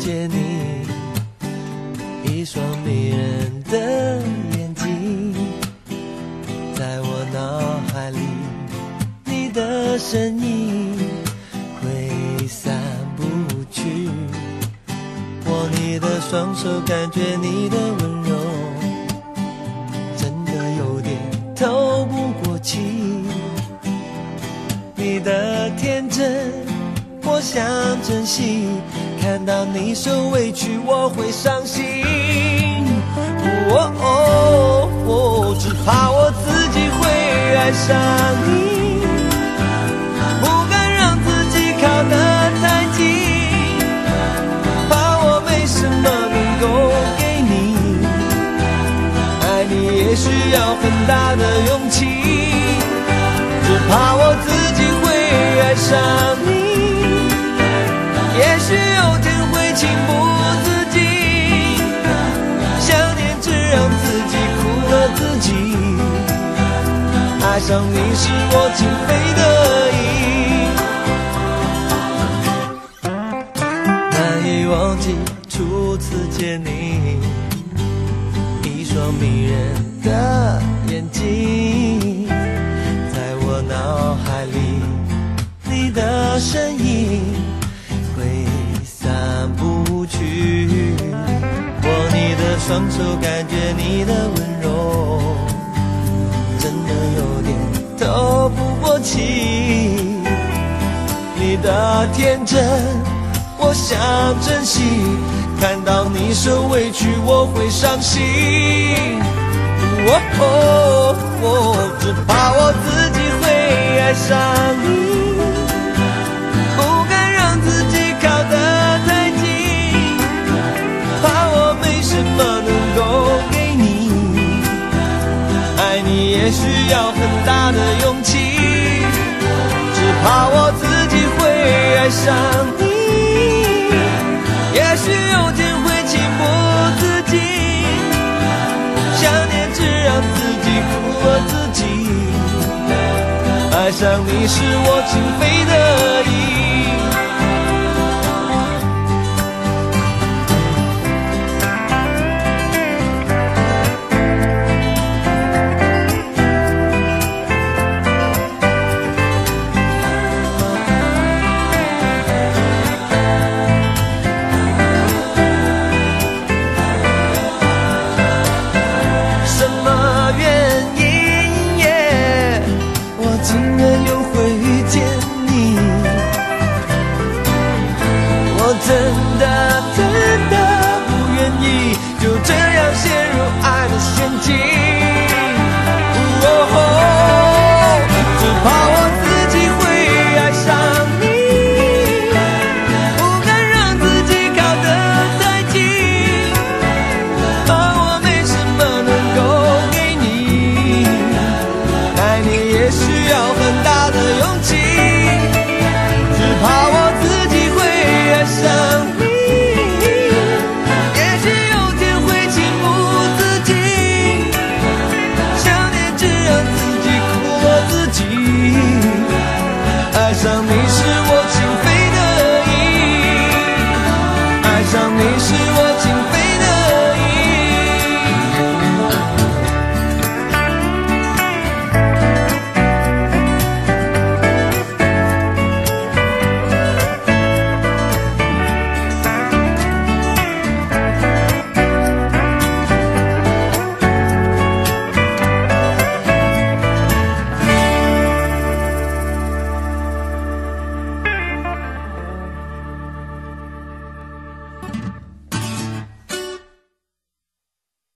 见你，一双迷人的眼睛，在我脑海里，你的身影挥散不去。握你的双手，感觉你的想珍惜。看到你受委屈，我会伤心。哦哦哦，只怕我自己会爱上你，不敢让自己靠得太近，怕我没什么能够给你。爱你也需要很大的勇气，爱上你是我情非得已，难以忘记初次见你，一双迷人的眼睛，在我脑海里，你的身影。挥散不去，握你的双手，感觉你的温柔，你的天真，我想珍惜，看到你受委屈，我会伤心。哦，只怕我自己会爱上你。不敢让自己靠得太近，怕我没什么能够给你。爱你也需要很大的勇气，爱上你。也许有天会情不自禁，想念只让自己苦了自己。爱上你是我情非得已。竟然又会遇见你？我真的真的不愿意就这是